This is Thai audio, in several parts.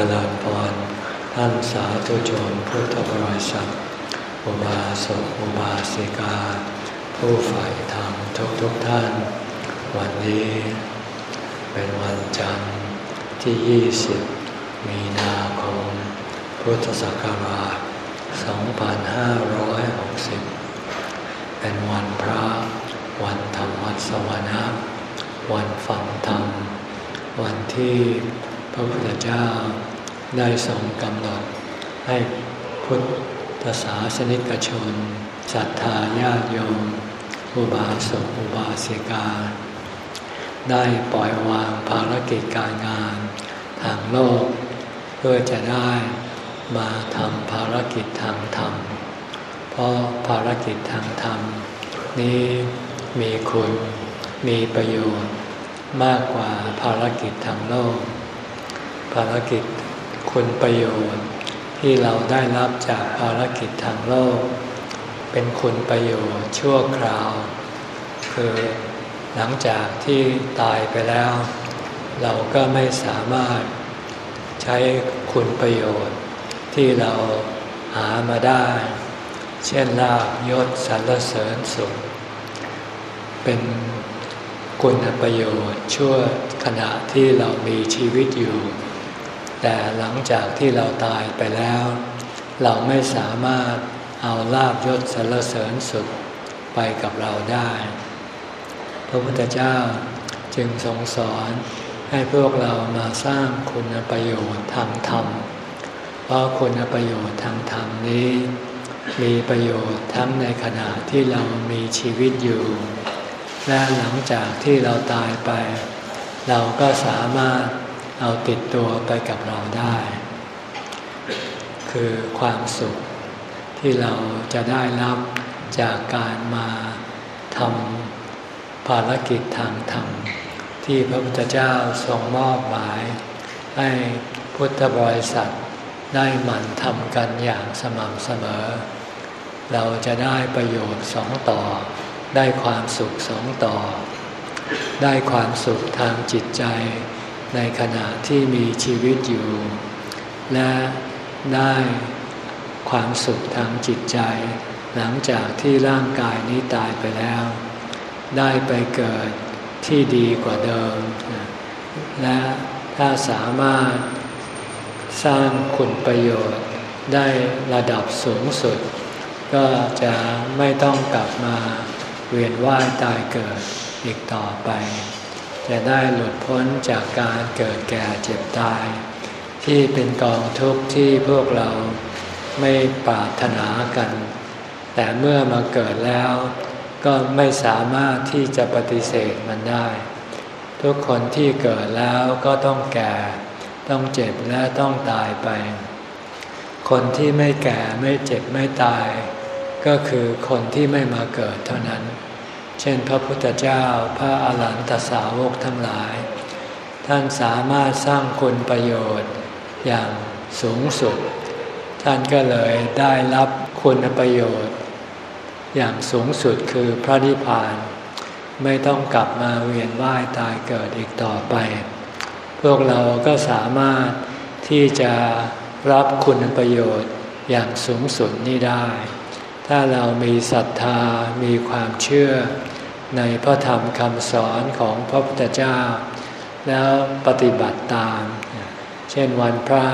จริญพรท่านสาธุชนพุทธบริษัทอุบาสกอุบาสิกา ผู้ใฝ่ธรรมทุกทุกท่าน วันนี้เป็นวันจันทร์ที่ 20 มีนาคม พุทธศักราช 2560 เป็นวันพระ วันธรรมวัสวนะ วันฟังธรรม วันที่ ระพุทธเจ้าได้ทรงกำหนดให้พุทธศาสนิกชนศรัทธาญาติโยม อุบาสกอุบาสิกา ได้ปล่อยวางภารกิจการงานทางโลก เพื่อจะได้มาทำภารกิจทางธรรม เพราะภารกิจทางธรรม นี้มีคุณมีประโยชน์ มากกว่าภารกิจทางโลการกิจ คุณประโยชน์ ที่เราได้รับจากภารกิจทางโลก เป็นคุณประโยชน์ชั่วคราว คือหลังจากที่ตายไปแล้ว เราก็ไม่สามารถใช้คุณประโยชน์ ที่เราหามาได้ เช่นลาบยศสรรเสริญสุขเป็นคุณประโยชน์ชั่วขณะที่เรามีชีวิตอยู่ แต่หลังจากที่เราตายไปแล้ว เราไม่สามารถเอาลาบยศสรรเสริญสุขไปกับเราได้ พระพุทธเจ้าจึงทรงสอนให้พวกเรามาสร้างคุณประโยชน์ทางธรรม เพราะคุณประโยชน์ทางธรรมนี้ มีประโยชน์ทั้งในขณะที่เรามีชีวิตอยู่ และหลังจากที่เราตายไป เราก็สามารถ เอาติดตัวไปกับเราได้ คือความสุขที่เราจะได้รับจากการมาทำภารกิจทางธรรมที่พระพุทธเจ้าทรงมอบหมาย ให้พุทธบริษัทได้หมั่นทำกันอย่างสม่ำเสมอ เราจะได้ประโยชน์สองต่อ ได้ความสุขสองต่อ ได้ความสุขทางจิตใจ ในขณะที่มีชีวิตอยู่ และได้ความสุขทางจิตใจ หลังจากที่ร่างกายนี้ตายไปแล้ว ได้ไปเกิดที่ดีกว่าเดิม และถ้าสามารถสร้างคุณประโยชน์ได้ระดับสูงสุด ก็จะไม่ต้องกลับมาเวียนว่ายตายเกิดอีกต่อไป จะได้หลุดพ้นจากการเกิดแก่เจ็บตาย ที่เป็นกองทุกข์ที่พวกเราไม่ปรารถนากัน แต่เมื่อมาเกิดแล้วก็ไม่สามารถที่จะปฏิเสธมันได้ ทุกคนที่เกิดแล้วก็ต้องแก่ ต้องเจ็บและต้องตายไป คนที่ไม่แก่ไม่เจ็บไม่ตาย ก็คือคนที่ไม่มาเกิดเท่านั้น เช่นพระพุทธเจ้าพระอาหารหันตสาวกทั้งหลาย ท่านสามารถสร้างคุณประโยชน์อย่างสูงสุด ท่านก็เลยได้รับคุณประโยชน์ อย่างสูงสุดคือพระนิพพาน ไม่ต้องกลับมาเวียนว่ายตายเกิดอีกต่อไป พวกเราก็สามารถที่จะรับคุณประโยชน์อย่างสูงสุดนี้ได้ ถ้าเรามีศรัทธามีความเชื่อ ในพระธรรมคำสอนของพระพุทธเจ้า แล้วปฏิบัติตาม เช่นวันพระ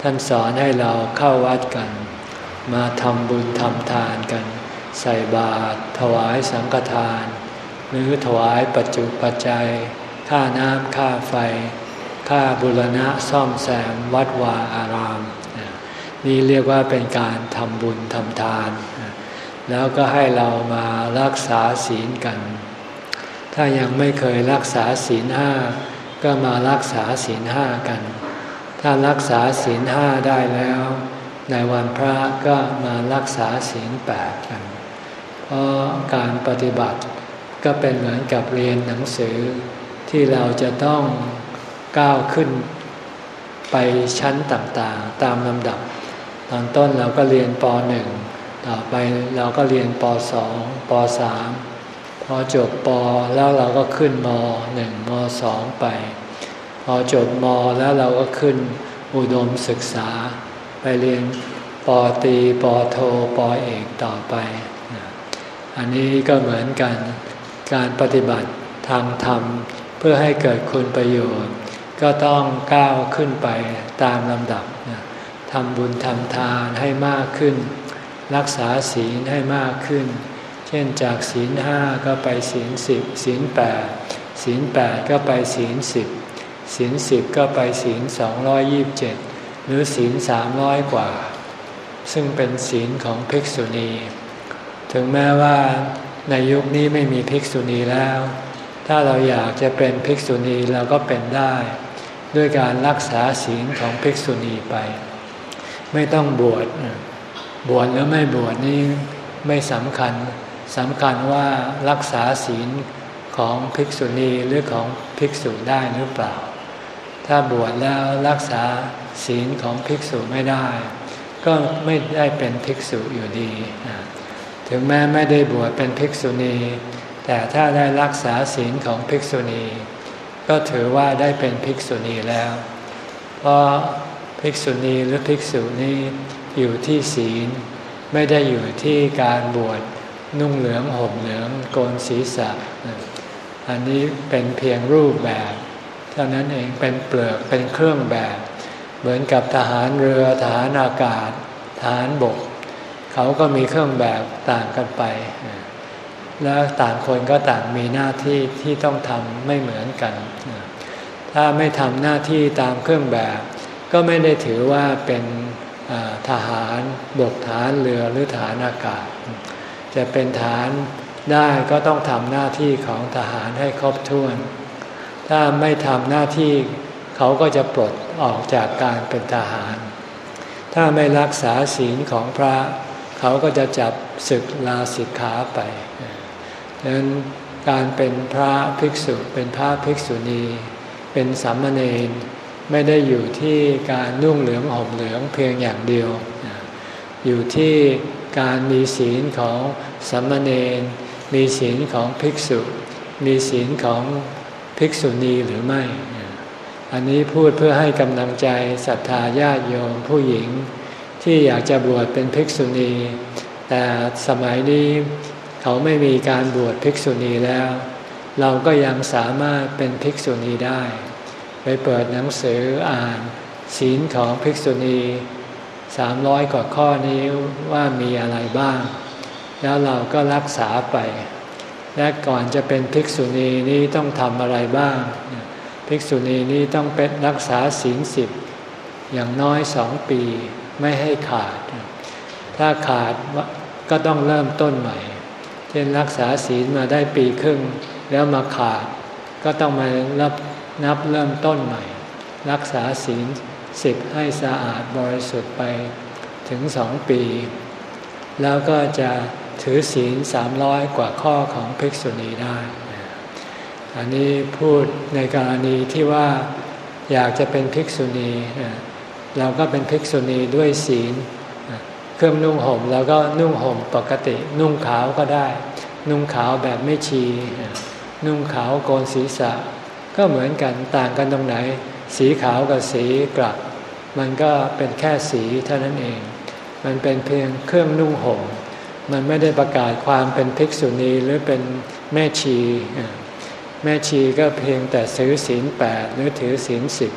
ท่านสอนให้เราเข้าวัดกัน มาทำบุญทำทานกัน ใส่บาตรถวายสังฆทาน หรือถวายปัจจุปัจจัย ค่าน้ำค่าไฟ ค่าบุรณะซ่อมแซมวัดวาอาราม นี่เรียกว่าเป็นการทำบุญทำทาน แล้วก็ให้เรามารักษาศีลกัน ถ้ายังไม่เคยรักษาศีลห้าก็มารักษาศีลห้ากัน ถ้ารักษาศีลห้าได้แล้ว ในวันพระก็มารักษาศีลแปดกัน เพราะการปฏิบัติก็เป็นเหมือนกับเรียนหนังสือที่เราจะต้องก้าวขึ้นไปชั้นต่างๆ ตามลำดับ ตอนต้นเราก็เรียนป .1 ต่อไปเราก็เรียนป .2 ป .3 พอจบปแล้วเราก็ขึ้นม .1 ม .2 ไป พอจบมแล้วเราก็ขึ้นอุดมศึกษา ไปเรียนปตีปโทปเอกต่อไป อันนี้ก็เหมือนกันการปฏิบัติทางธรรมเพื่อให้เกิดคุณประโยชน์ ก็ต้องก้าวขึ้นไปตามลำดับทำบุญทำทานให้มากขึ้น รักษาศีลให้มากขึ้น เช่นจากศีลห้าก็ไปศีลสิบศีลแปดศีลแปดก็ไปศีลสิบศีลสิบก็ไปศีลสองร้อยยิบเจ็ดหรือศีลสามร้อยกว่า ซึ่งเป็นศีลของภิกษุณี ถึงแม้ว่าในยุคนี้ไม่มีภิกษุณีแล้ว ถ้าเราอยากจะเป็นภิกษุณีเราก็เป็นได้ ด้วยการรักษาศีลของภิกษุณีไป ไม่ต้องบวช บวชหรือไม่บวชนี่ไม่สำคัญสำคัญว่ารักษาศีลของภิกษุณีหรือของภิกษุได้หรือเปล่า ถ้าบวชแล้วรักษาศีลของภิกษุไม่ได้ ก็ไม่ได้เป็นภิกษุอยู่ดี ถึงแม้ไม่ได้บวชเป็นภิกษุณี แต่ถ้าได้รักษาศีลของภิกษุณี ก็ถือว่าได้เป็นภิกษุณีแล้ว เพราะภิกษุณีหรือภิกษุนี้ อยู่ที่ศีล ไม่ได้อยู่ที่การบวชนุ่งเหลืองห่มเหลืองโกนศีรษะ อันนี้เป็นเพียงรูปแบบเท่านั้นเองเป็นเปลือกเป็นเครื่องแบบ เหมือนกับทหารเรือทหารอากาศทหารบก เขาก็มีเครื่องแบบต่างกันไป แล้วต่างคนก็ต่างมีหน้าที่ที่ต้องทำไม่เหมือนกัน ถ้าไม่ทำหน้าที่ตามเครื่องแบบ ก็ไม่ได้ถือว่าเป็น ทหารบกฐานเรือหรือฐานอากาศ จะเป็นฐานได้ก็ต้องทำหน้าที่ของทหารให้ครบถ้วน ถ้าไม่ทำหน้าที่เขาก็จะปลดออกจากการเป็นทหาร ถ้าไม่รักษาศีลของพระ เขาก็จะจับศึกลาสิกขาไปดังนั้นการเป็นพระภิกษุเป็นพระภิกษุณี เป็นสามเณร ไม่ได้อยู่ที่การนุ่งเหลืองห่มเหลืองเพียงอย่างเดียว อยู่ที่การมีศีลของสามเณรมีศีลของภิกษุ มีศีลของภิกษุณีหรือไม่ อันนี้พูดเพื่อให้กำลังใจศรัทธาญาติโยมผู้หญิง ที่อยากจะบวชเป็นภิกษุณี แต่สมัยนี้เขาไม่มีการบวชภิกษุณีแล้ว เราก็ยังสามารถเป็นภิกษุณีได้ ไปเปิดหนังสืออ่านศีลของภิกษุณีสามร้อยกว่าข้อนี้ว่ามีอะไรบ้าง แล้วเราก็รักษาไป และก่อนจะเป็นภิกษุณีนี้ต้องทำอะไรบ้าง ภิกษุณีนี้ต้องเป็นรักษาศีลสิบอย่างน้อยสองปีไม่ให้ขาด ถ้าขาดก็ต้องเริ่มต้นใหม่ เช่นรักษาศีลมาได้ปีครึ่ง แล้วมาขาด ก็ต้องมารับ นับเริ่มต้นใหม่ รักษาศีลสิบให้สะอาดบริสุทธิ์ไปถึงสองปี แล้วก็จะถือศีลสามร้อยกว่าข้อของภิกษุณีได้ อันนี้พูดในกรณีที่ว่าอยากจะเป็นภิกษุณีเราก็เป็นภิกษุณีด้วยศีล เครื่องนุ่งห่มเราก็นุ่งห่มปกติ นุ่งขาวก็ได้ นุ่งขาวแบบไม่ชี นุ่งขาวโกนศีรษะ ก็เหมือนกันต่างกันตรงไหน สีขาวกับสีกลับ มันก็เป็นแค่สีเท่านั้นเอง มันเป็นเพียงเครื่องนุ่งห่มมันไม่ได้ประกาศความเป็นภิกษุณีหรือเป็นแม่ชี แม่ชีก็เพียงแต่ซื้อศีลแปดหรือถือศีลสิบ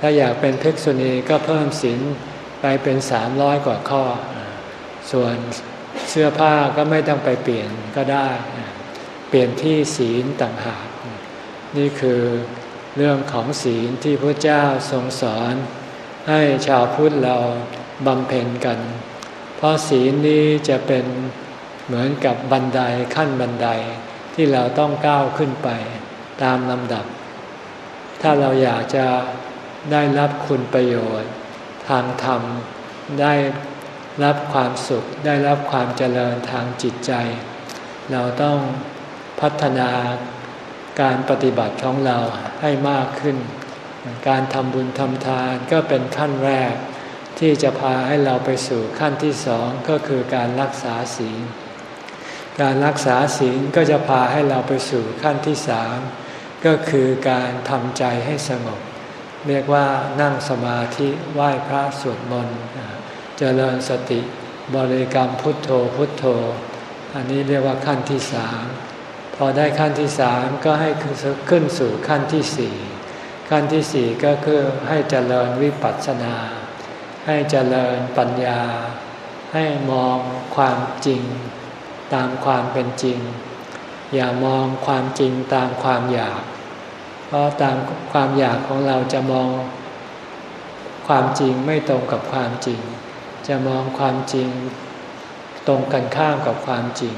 ถ้าอยากเป็นภิกษุณีก็เพิ่มศีลไปเป็นสามร้อยกว่าข้อ ส่วนเสื้อผ้าก็ไม่ต้องไปเปลี่ยนก็ได้ เปลี่ยนที่ศีลต่างหาก นี่คือเรื่องของศีลที่พระเจ้าทรงสอน ให้ชาวพุทธเราบำเพ็ญกัน เพราะศีลนี้จะเป็นเหมือนกับบันไดขั้นบันไดที่เราต้องก้าวขึ้นไปตามลำดับ ถ้าเราอยากจะได้รับคุณประโยชน์ ทางธรรม ได้รับความสุข ได้รับความเจริญทางจิตใจ เราต้องพัฒนา การปฏิบัติของเราให้มากขึ้น การทำบุญทำทานก็เป็นขั้นแรก ที่จะพาให้เราไปสู่ขั้นที่สองก็คือการรักษาศีล การรักษาศีลก็จะพาให้เราไปสู่ขั้นที่สามก็คือการทำใจให้สงบ เรียกว่านั่งสมาธิไหว้พระสวดมนต์เจริญสติบริกรรมพุทโธพุทโธ อันนี้เรียกว่าขั้นที่สาม อได้ขั้นที่สามก็ให้ขึ้นสู่ขั้นที่สี่ขั้นที่สี่ก็คือให้เจริญวิปัสสนา ให้เจริญปัญญา ให้มองความจริง ตามความเป็นจริง อย่ามองความจริงตามความอยาก เพราะตามความอยากของเราจะมอง ความจริงไม่ตรงกับความจริง จะมองความจริง ตรงกันข้ามกับความจริง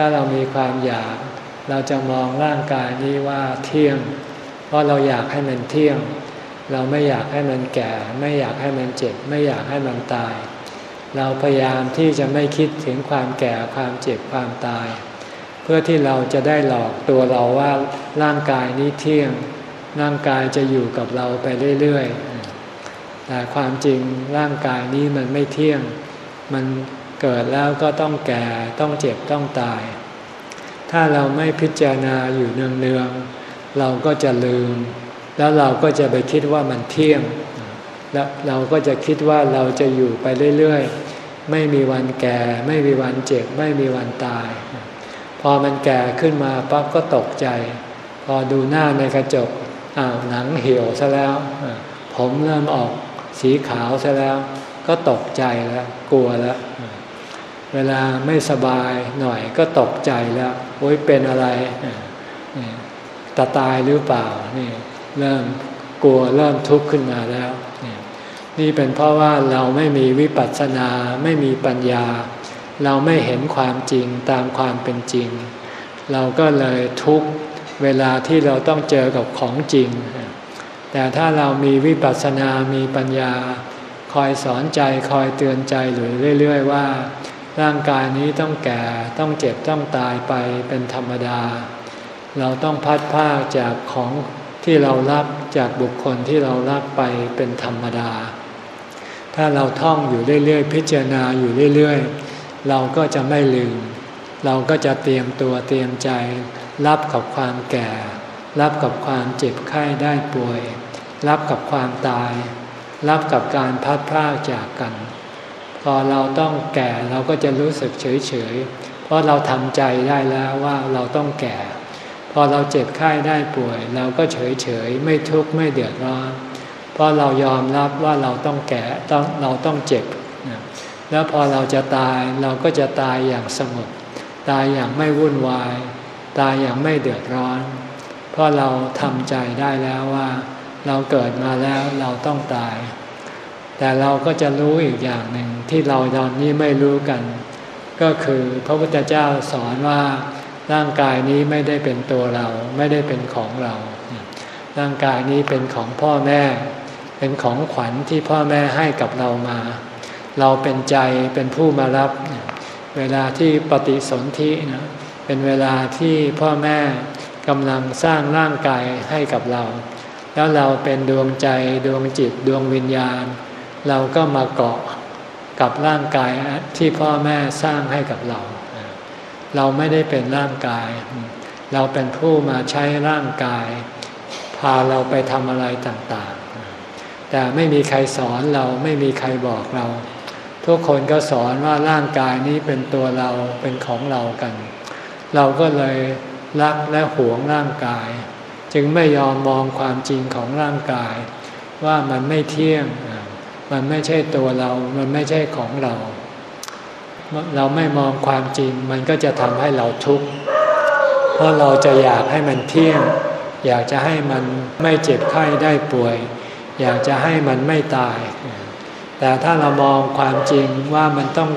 ถ้าเรามีความอยาก เราจะมองร่างกายนี้ว่าเที่ยง เพราะเราอยากให้มันเที่ยง เราไม่อยากให้มันแก่ ไม่อยากให้มันเจ็บ ไม่อยากให้มันตาย เราพยายามที่จะไม่คิดถึงความแก่ความเจ็บความตาย เพื่อที่เราจะได้หลอกตัวเราว่าร่างกายนี้เที่ยง ร่างกายจะอยู่กับเราไปเรื่อยๆแต่ความจริงร่างกายนี้มันไม่เที่ยง มัน เกิดแล้วก็ต้องแก่ต้องเจ็บต้องตาย ถ้าเราไม่พิจารณาอยู่เนืองๆเราก็จะลืม แล้วเราก็จะไปคิดว่ามันเที่ยง แล้วเราก็จะคิดว่าเราจะอยู่ไปเรื่อยๆ ไม่มีวันแก่ ไม่มีวันเจ็บ ไม่มีวันตาย พอมันแก่ขึ้นมาปั๊บก็ตกใจ พอดูหน้าในกระจกอ้าวหนังเหี่ยวซะแล้ว ผมเริ่มออกสีขาวซะแล้ว ก็ตกใจแล้ว กลัวแล้ว เวลาไม่สบายหน่อยก็ตกใจแล้วโอ้ยเป็นอะไรตาตายหรือเปล่านี่เริ่มกลัวเริ่มทุกข์ขึ้นมาแล้วนี่เป็นเพราะว่าเราไม่มีวิปัสสนาไม่มีปัญญา เราไม่เห็นความจริงตามความเป็นจริง เราก็เลยทุกเวลาที่เราต้องเจอกับของจริง แต่ถ้าเรามีวิปัสสนามีปัญญา คอยสอนใจคอยเตือนใจหรือเรื่อย ๆ ว่า ร่างกายนี้ต้องแก่ต้องเจ็บต้องตายไปเป็นธรรมดา เราต้องพัดผ้าจากของที่เรารับจากบุคคลที่เรารับไปเป็นธรรมดา ถ้าเราท่องอยู่เรื่อยๆ พิจารณาอยู่เรื่อยๆ เราก็จะไม่ลืม เราก็จะเตรียมตัวเตรียมใจ รับกับความแก่ รับกับความเจ็บไข้ได้ป่วย รับกับความตาย รับกับการพัดพรากจากกัน อเราต้องแก่เราก็จะรู้สึกเฉยๆเพราะเราทำใจได้แล้วว่าเราต้องแก่ พอเราเจ็บไข้ได้ป่วย เราก็เฉยๆไม่ทุกข์ไม่เดือดร้อนเพราะเรายอมรับว่าเราต้องแก่ต้องเราต้องเจ็บ แล้วพอเราจะตายเราก็จะตายอย่างสงบตายอย่างไม่วุ่นวาย ตายอย่างไม่เดือดร้อน เพราะเราทำใจได้แล้วว่า เราเกิดมาแล้วเราต้องตาย แต่เราก็จะรู้อีกอย่างหนึ่งที่เราตอนนี้ไม่รู้กัน ก็คือพระพุทธเจ้าสอนว่าร่างกายนี้ไม่ได้เป็นตัวเราไม่ได้เป็นของเรา ร่างกายนี้เป็นของพ่อแม่ เป็นของขวัญที่พ่อแม่ให้กับเรามา เราเป็นใจเป็นผู้มารับ เวลาที่ปฏิสนธินะเป็นเวลาที่พ่อแม่กำลังสร้างร่างกายให้กับเรา แล้วเราเป็นดวงใจดวงจิตดวงวิญญาณ เราก็มาเกาะกับร่างกายที่พ่อแม่สร้างให้กับเรา เราไม่ได้เป็นร่างกาย เราเป็นผู้มาใช้ร่างกาย พาเราไปทำอะไรต่างๆ แต่ไม่มีใครสอนเราไม่มีใครบอกเรา ทุกคนก็สอนว่าร่างกายนี้เป็นตัวเราเป็นของเรากัน เราก็เลยรักและหวงร่างกาย จึงไม่ยอมมองความจริงของร่างกาย ว่ามันไม่เที่ยง มันไม่ใช่ตัวเรา มันไม่ใช่ของเรา เราไม่มองความจริง มันก็จะทำให้เราทุกข์ เพราะเราจะอยากให้มันเที่ยง อยากจะให้มันไม่เจ็บไข้ได้ป่วย อยากจะให้มันไม่ตาย แต่ถ้าเรามองความจริงว่ามันต้อง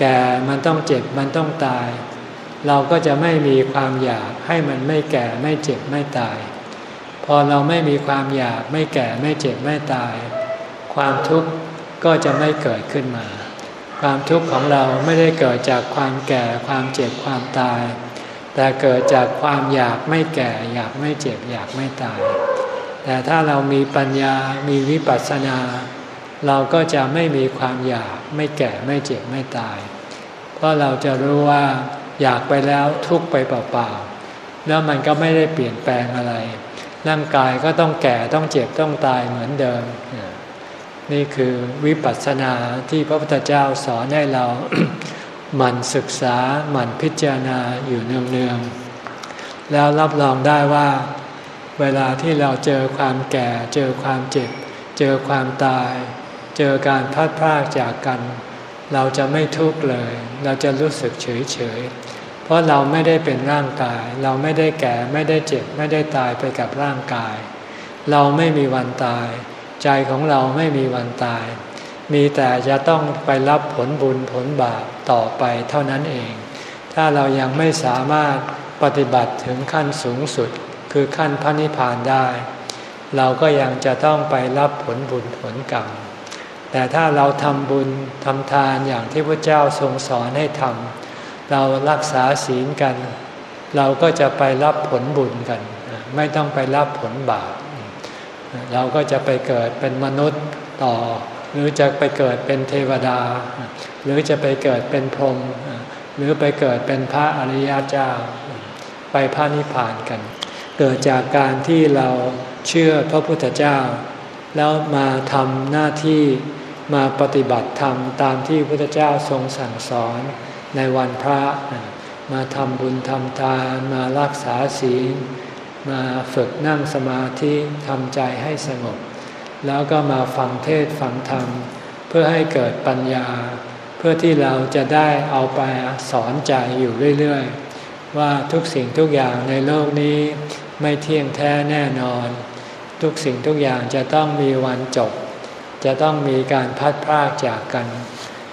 แก่ มันต้องเจ็บ มันต้องตาย เราก็จะไม่มีความอยากให้มันไม่แก่ไม่เจ็บไม่ตาย พอเราไม่มีความอยากไม่แก่ไม่เจ็บไม่ตาย ความทุกข์ก็จะไม่เกิดขึ้นมา ความทุกข์ของเราไม่ได้เกิดจากความแก่ความเจ็บความตาย แต่เกิดจากความอยากไม่แก่ อยากไม่เจ็บอยากไม่ตาย แต่ถ้าเรามีปัญญามีวิปัสสนา เราก็จะไม่มีความอยากไม่แก่ไม่เจ็บไม่ตาย เพราะเราจะรู้ว่าอยากไปแล้วทุกไปเปล่าๆแล้วมันก็ไม่ได้เปลี่ยนแปลงอะไรร่างกายก็ต้องแก่ต้องเจ็บต้องตายเหมือนเดิม นี่คือวิปัสสนาที่พระพุทธเจ้าสอนให้เราหมั่นศึกษาหมั่นพิจารณาอยู่เนืองๆแล้วรับรองได้ว่า เวลาที่เราเจอความแก่ เจอความเจ็บ เจอความตาย เจอการพัดพรากจากกัน เราจะไม่ทุกข์เลย เราจะรู้สึกเฉยเฉยเพราะเราไม่ได้เป็นร่างกาย เราไม่ได้แก่ไม่ได้เจ็บ ไม่ได้ตายไปกับร่างกาย เราไม่มีวันตาย ใจของเราไม่มีวันตาย มีแต่จะต้องไปรับผลบุญผลบาปต่อไปเท่านั้นเอง ถ้าเรายังไม่สามารถปฏิบัติถึงขั้นสูงสุดคือขั้นพระนิพพานได้ เราก็ยังจะต้องไปรับผลบุญผลกรรม แต่ถ้าเราทำบุญทำทานอย่างที่พระเจ้าทรงสอนให้ทำเรารักษาศีลกัน เราก็จะไปรับผลบุญกัน ไม่ต้องไปรับผลบาป เราก็จะไปเกิดเป็นมนุษย์ต่อ หรือจะไปเกิดเป็นเทวดา หรือจะไปเกิดเป็นพรหมหรือไปเกิดเป็นพระอริยเจ้า ไปพระนิพพานกัน เกิดจากการที่เราเชื่อพระพุทธเจ้า แล้วมาทำหน้าที่มาปฏิบัติธรรมตามที่พระพุทธเจ้าทรงสั่งสอนในวันพระ มาทำบุญทำทานมารักษาศีล มาฝึกนั่งสมาธิทำใจให้สงบ แล้วก็มาฟังเทศฟังธรรม เพื่อให้เกิดปัญญา เพื่อที่เราจะได้เอาไปสอนใจอยู่เรื่อยๆ ว่าทุกสิ่งทุกอย่างในโลกนี้ไม่เที่ยงแท้แน่นอน ทุกสิ่งทุกอย่างจะต้องมีวันจบ จะต้องมีการพัดพรากจากกัน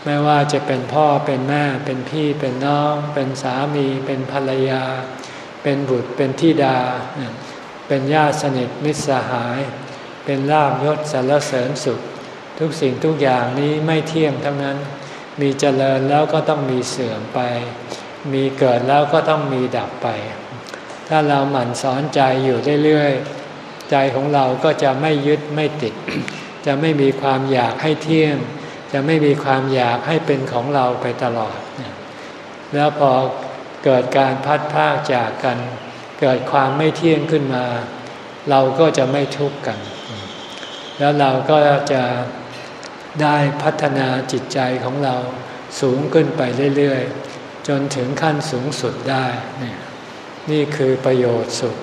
ไม่ว่าจะเป็นพ่อเป็นแม่เป็นพี่เป็นน้อง เป็นสามีเป็นภรรยา เป็นบุตรเป็นธิดา เป็นญาติสนิทมิตรสหาย เป็นลาบยศสารเสริญสุข ทุกสิ่งทุกอย่างนี้ไม่เที่ยงทั้งนั้น มีเจริญแล้วก็ต้องมีเสื่อมไป มีเกิดแล้วก็ต้องมีดับไป ถ้าเราหมั่นสอนใจอยู่เรื่อยๆ ใจของเราก็จะไม่ยึดไม่ติด จะไม่มีความอยากให้เที่ยง จะไม่มีความอยากให้เป็นของเราไปตลอด แล้วพอ เกิดการพัดพากจากกัน เกิดความไม่เที่ยงขึ้นมา เราก็จะไม่ทุกข์กัน แล้วเราก็จะได้พัฒนาจิตใจของเราสูงขึ้นไปเรื่อยๆ จนถึงขั้นสูงสุดได้ นี่คือประโยชน์สุด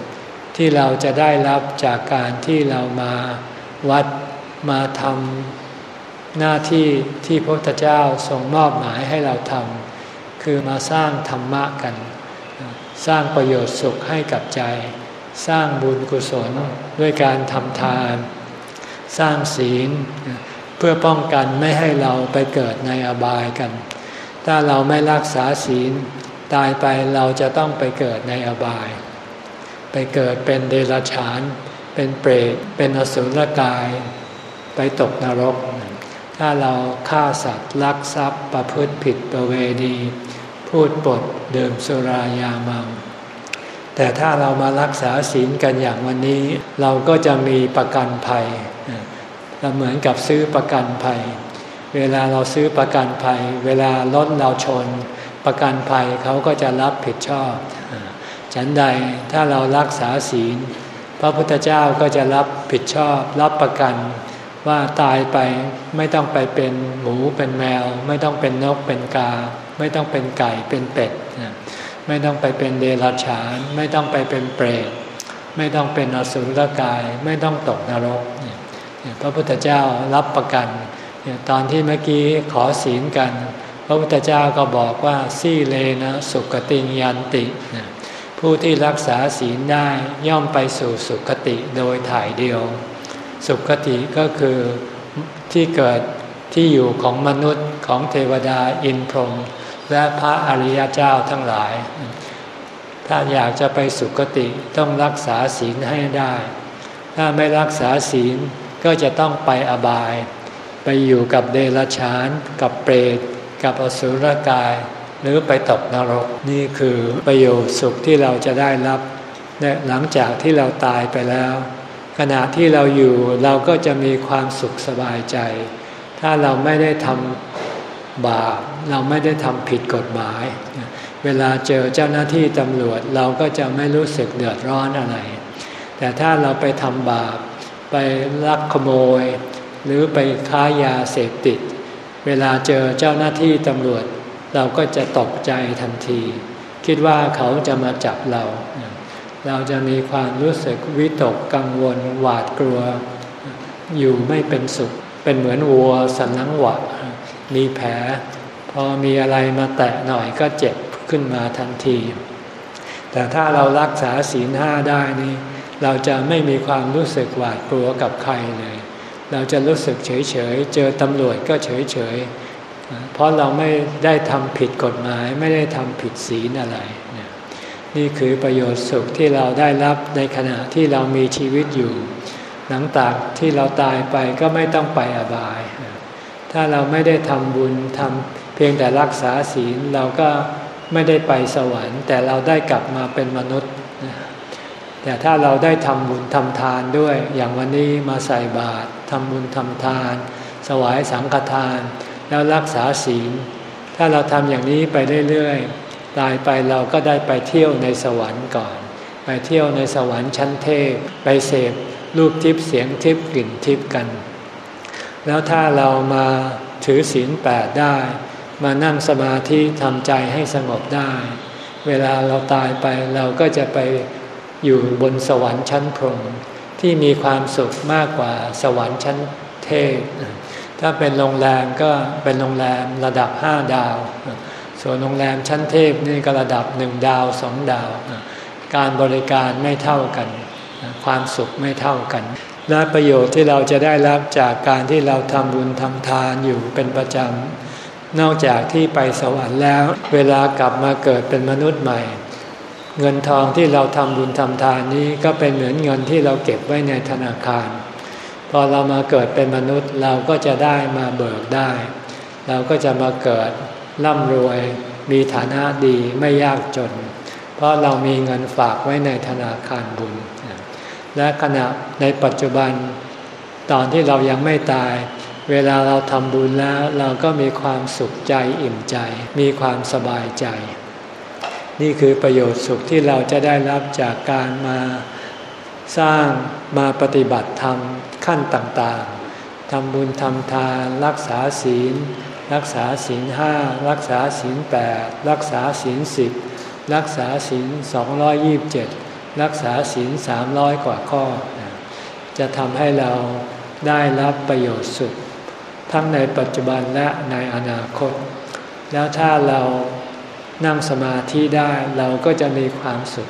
ที่เราจะได้รับจากการที่เรามาวัดมาทำหน้าที่ที่พระพุทธเจ้าทรงมอบหมายให้เราทำ คือมาสร้างธรรมะกัน สร้างประโยชน์สุขให้กับใจ สร้างบุญกุศลด้วยการทำทาน สร้างศีล เพื่อป้องกันไม่ให้เราไปเกิดในอบายกัน ถ้าเราไม่รักษาศีลตายไปเราจะต้องไปเกิดในอบาย ไปเกิดเป็นเดรัจฉาน เป็นเปรต เป็นอสุรกาย ไปตกนรก ถ้าเราฆ่าสัตว์ลักทรัพย์ประพฤติผิดประเวณี พูดปดดื่มสุรายาเมาแต่ถ้าเรามารักษาศีลกันอย่างวันนี้ เราก็จะมีประกันภัยเราเหมือนกับซื้อประกันภัย เวลาเราซื้อประกันภัย เวลารถเราชน ประกันภัยเขาก็จะรับผิดชอบฉันใดถ้าเรารักษาศีล พระพุทธเจ้าก็จะรับผิดชอบ รับประกัน ว่าตายไปไม่ต้องไปเป็นหมูเป็นแมว ไม่ต้องเป็นนกเป็นกา ไม่ต้องเป็นไก่เป็นเป็ดไม่ต้องไปเป็นเดรัจฉาน ไม่ต้องไปเป็นเปรตไม่ต้องเป็นอสุรกาย ไม่ต้องตกนรกพระพุทธเจ้ารับประกันตอนที่เมื่อกี้ขอศีลกัน พระพุทธเจ้าก็บอกว่าซี่เลนะสุขติยันติ ผู้ที่รักษาศีลได้ย่อมไปสู่สุขติโดยถ่ายเดียว สุขติก็คือที่เกิดที่อยู่ของมนุษย์ของเทวดาอินพรหมและพระอริยเจ้าทั้งหลาย ถ้าอยากจะไปสุคติต้องรักษาศีลให้ได้ ถ้าไม่รักษาศีลก็จะต้องไปอบาย ไปอยู่กับเดรัจฉาน กับเปรต กับอสุรกาย หรือไปตกนรกนี่คือประโยชน์สุขที่เราจะได้รับหลังจากที่เราตายไปแล้ว ขณะที่เราอยู่เราก็จะมีความสุขสบายใจ ถ้าเราไม่ได้ทำบาปเราไม่ได้ทำผิดกฎหมาย เวลาเจอเจ้าหน้าที่ตำรวจเราก็จะไม่รู้สึกเดือดร้อนอะไร แต่ถ้าเราไปทำบาป ไปลักขโมย หรือไปค้ายาเสพติด เวลาเจอเจ้าหน้าที่ตำรวจ เราก็จะตกใจทันที คิดว่าเขาจะมาจับเราเเราจะมีความรู้สึกวิตกกังวลหวาดกลัว อยู่ไม่เป็นสุข เป็นเหมือนวัวสันนังหวะ มีแผล พอมีอะไรมาแตะหน่อยก็เจ็บขึ้นมาทันที แต่ถ้าเรารักษาศีลห้าได้นี่เราจะไม่มีความรู้สึกหวาดกลัวกับใครเลย เราจะรู้สึกเฉยเฉยเจอตำรวจก็เฉยเฉยเพราะเราไม่ได้ทำผิดกฎหมายไม่ได้ทำผิดศีลอะไร นี่คือประโยชน์สุขที่เราได้รับในขณะที่เรามีชีวิตอยู่ หลังจากที่เราตายไปก็ไม่ต้องไปอบาย ถ้าเราไม่ได้ทำบุญทำเพียงแต่รักษาศีลเราก็ไม่ได้ไปสวรรค์ แต่เราได้กลับมาเป็นมนุษย์ แต่ถ้าเราได้ทำบุญทำทานด้วย อย่างวันนี้มาใส่บาตรทำบุญทำทาน สวายสังฆทาน แล้วรักษาศีล ถ้าเราทำอย่างนี้ไปเรื่อยๆ ตายไปเราก็ได้ไปเที่ยวในสวรรค์ก่อน ไปเที่ยวในสวรรค์ชั้นเทพ ไปเสพรูปทิพย์เสียงทิพย์กลิ่นทิพย์กัน แล้วถ้าเรามาถือศีลแปดได้ มานั่งสมาธิทำใจให้สงบได้ เวลาเราตายไปเราก็จะไปอยู่บนสวรรค์ชั้นพรหมที่มีความสุขมากกว่าสวรรค์ชั้นเทพ ถ้าเป็นโรงแรมก็เป็นโรงแรมระดับห้าดาว ส่วนโรงแรมชั้นเทพนี่ก็ระดับหนึ่งดาวสองดาว การบริการไม่เท่ากัน ความสุขไม่เท่ากัน และประโยชน์ที่เราจะได้รับจากการที่เราทำบุญทำทานอยู่เป็นประจำ นอกจากที่ไปสวรรค์แล้ว เวลากลับมาเกิดเป็นมนุษย์ใหม่ เงินทองที่เราทำบุญทำทานนี้ก็เป็นเหมือนเงินที่เราเก็บไว้ในธนาคาร พอเรามาเกิดเป็นมนุษย์เราก็จะได้มาเบิกได้ เราก็จะมาเกิด ร่ำรวย มีฐานะดีไม่ยากจน เพราะเรามีเงินฝากไว้ในธนาคารบุญ และขณะในปัจจุบัน ตอนที่เรายังไม่ตาย เวลาเราทำบุญแล้วเราก็มีความสุขใจอิ่มใจ มีความสบายใจ นี่คือประโยชน์สุขที่เราจะได้รับจากการมาสร้างมาปฏิบัติธรรมขั้นต่างๆทำบุญทำทานรักษาศีล รักษาศีลห้ารักษาศีลแปดรักษาศีลสิบรักษาศีลสองร้อยยี่บเจ็ดรักษาศีลสามร้อยกว่าข้อ จะทำให้เราได้รับประโยชน์สุขทั้งในปัจจุบันและในอนาคต แล้วถ้าเรานั่งสมาธิได้เราก็จะมีความสุข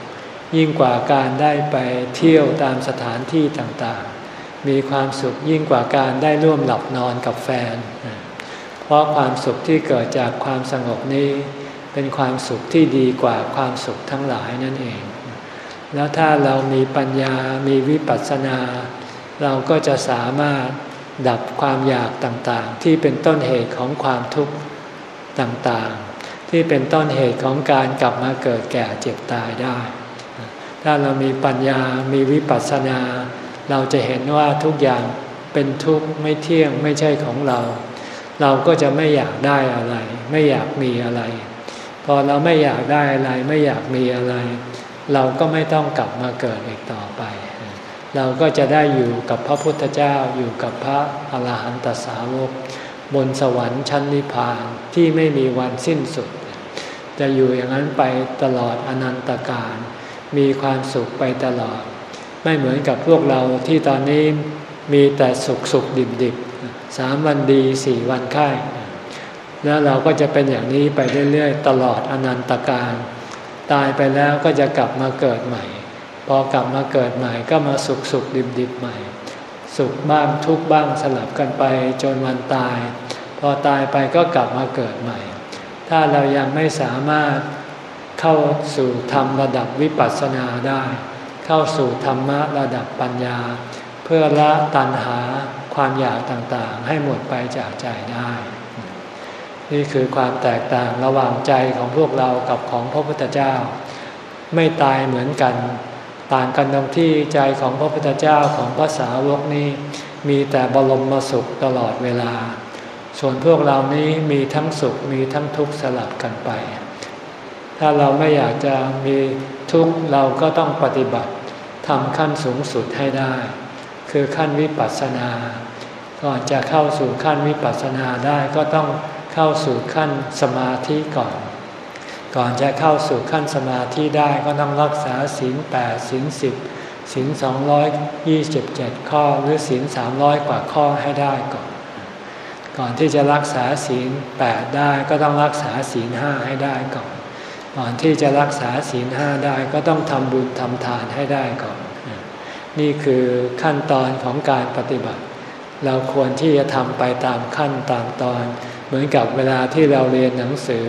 ยิ่งกว่าการได้ไปเที่ยวตามสถานที่ต่างๆ มีความสุขยิ่งกว่าการได้ร่วมหลับนอนกับแฟนเเพราะความสุขที่เกิดจากความสงบนี้ เป็นความสุขที่ดีกว่าความสุขทั้งหลายนั่นเอง แล้วถ้าเรามีปัญญา มีวิปัสสนา เราก็จะสามารถดับความอยากต่างๆ ที่เป็นต้นเหตุของความทุกข์ต่างๆ ที่เป็นต้นเหตุของการกลับมาเกิดแก่เจ็บตายได้ ถ้าเรามีปัญญา มีวิปัสสนา เราจะเห็นว่าทุกอย่างเป็นทุกข์ไม่เที่ยงไม่ใช่ของเรา เราก็จะไม่อยากได้อะไร ไม่อยากมีอะไร พอเราไม่อยากได้อะไร ไม่อยากมีอะไร เราก็ไม่ต้องกลับมาเกิดอีกต่อไป เราก็จะได้อยู่กับพระพุทธเจ้าอยู่กับพระอรหันตสาวก บนสวรรค์ชั้นนิพพานที่ไม่มีวันสิ้นสุด จะอยู่อย่างนั้นไปตลอดอนันตการ มีความสุขไปตลอด ไม่เหมือนกับพวกเราที่ตอนนี้มีแต่สุขสุขดิบดิบ สามวันดีสี่วันไข้แล้วเราก็จะเป็นอย่างนี้ไปเรื่อยๆ ตลอดอนันตการตายไปแล้วก็จะกลับมาเกิดใหม่ พอกลับมาเกิดใหม่ก็มาสุขสุขดิบดิบใหม่ สุขบ้างทุกบ้างสลับกันไปจนวันตาย พอตายไปก็กลับมาเกิดใหม่ ถ้าเรายังไม่สามารถเข้าสู่ธรรมระดับวิปัสสนาได้ เข้าสู่ธรรมะระดับปัญญา เพื่อละตัณหา ความอยากต่างๆ ให้หมดไปจากใจได้ นี่คือความแตกต่างระหว่างใจของพวกเรากับของพระพุทธเจ้า ไม่ตายเหมือนกัน ต่างกันตรงที่ใจของพระพุทธเจ้าของพระสาวกนี้ มีแต่บรมมสุขตลอดเวลา ส่วนพวกเรานี้มีทั้งสุขมีทั้งทุกข์สลับกันไป ถ้าเราไม่อยากจะมีทุกข์เราก็ต้องปฏิบัติทำขั้นสูงสุดให้ได้ คือขั้นวิปัสสนา ก่อนจะเข้าสู่ขั้นวิปัสสนาได้ก็ต้องเข้าสู่ขั้นสมาธิก่อน ก่อนจะเข้าสู่ขั้นสมาธิได้ก็ต้องรักษาศีลแปดศีลสิบศีลสองร้อยยี่สิบเจ็ดข้อหรือศีลสามร้อยกว่าข้อให้ได้ก่อน ก่อนที่จะรักษาศีลแปดได้ก็ต้องรักษาศีลห้าให้ได้ก่อน ก่อนที่จะรักษาศีลห้าได้ก็ต้องทำบุญทำทานให้ได้ก่อน นี่คือขั้นตอนของการปฏิบัติ เราควรที่จะทำไปตามขั้นตามตอน เหมือนกับเวลาที่เราเรียนหนังสือ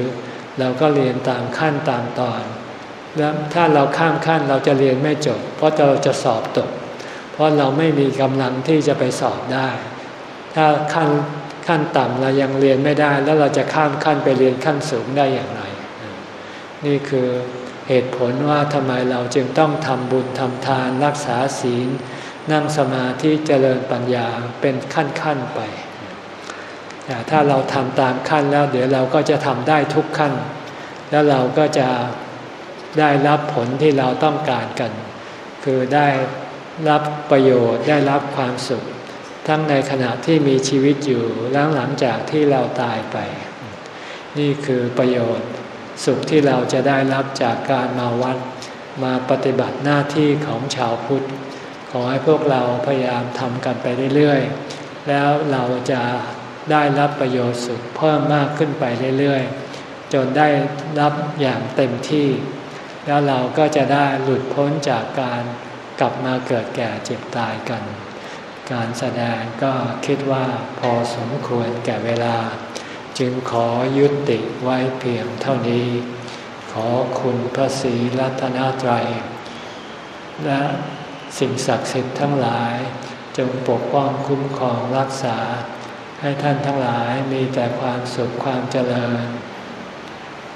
เราก็เรียนตามขั้นตามตอน แล้วถ้าเราข้ามขั้นเราจะเรียนไม่จบ เพราะเราจะสอบตก เพราะเราไม่มีกำลังที่จะไปสอบได้ ถ้าขั้นขั้นต่ำเรายังเรียนไม่ได้ แล้วเราจะข้ามขั้นไปเรียนขั้นสูงได้อย่างไร นี่คือ เหตุผลว่าทำไมเราจึงต้องทำบุญทำทานรักษาศีล นั่งสมาธิเจริญปัญญาเป็นขั้นๆไปแต่ถ้าเราทำตามขั้นแล้ว เดี๋ยวเราก็จะทำได้ทุกขั้น แล้วเราก็จะได้รับผลที่เราต้องการกัน คือได้รับประโยชน์ได้รับความสุข ทั้งในขณะที่มีชีวิตอยู่และหลังจากที่เราตายไป นี่คือประโยชน์ สุขที่เราจะได้รับจากการมาวัด มาปฏิบัติหน้าที่ของชาวพุทธ ขอให้พวกเราพยายามทำกันไปเรื่อยๆ แล้วเราจะได้รับประโยชน์สุขเพิ่มมากขึ้นไปเรื่อยๆ จนได้รับอย่างเต็มที่ แล้วเราก็จะได้หลุดพ้นจากการกลับมาเกิดแก่เจ็บตายกัน การแสดงก็คิดว่าพอสมควรแก่เวลา จึงขอยุติไว้เพียงเท่านี้ ขอคุณพระศรีรัตนตรัย และสิ่งศักดิ์สิทธิ์ทั้งหลาย จงปกป้องคุ้มครองรักษา ให้ท่านทั้งหลายมีแต่ความสุขความเจริญ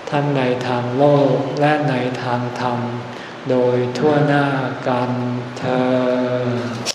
ทั้งในทางโลกและในทางธรรม โดยทั่วหน้ากันเธอ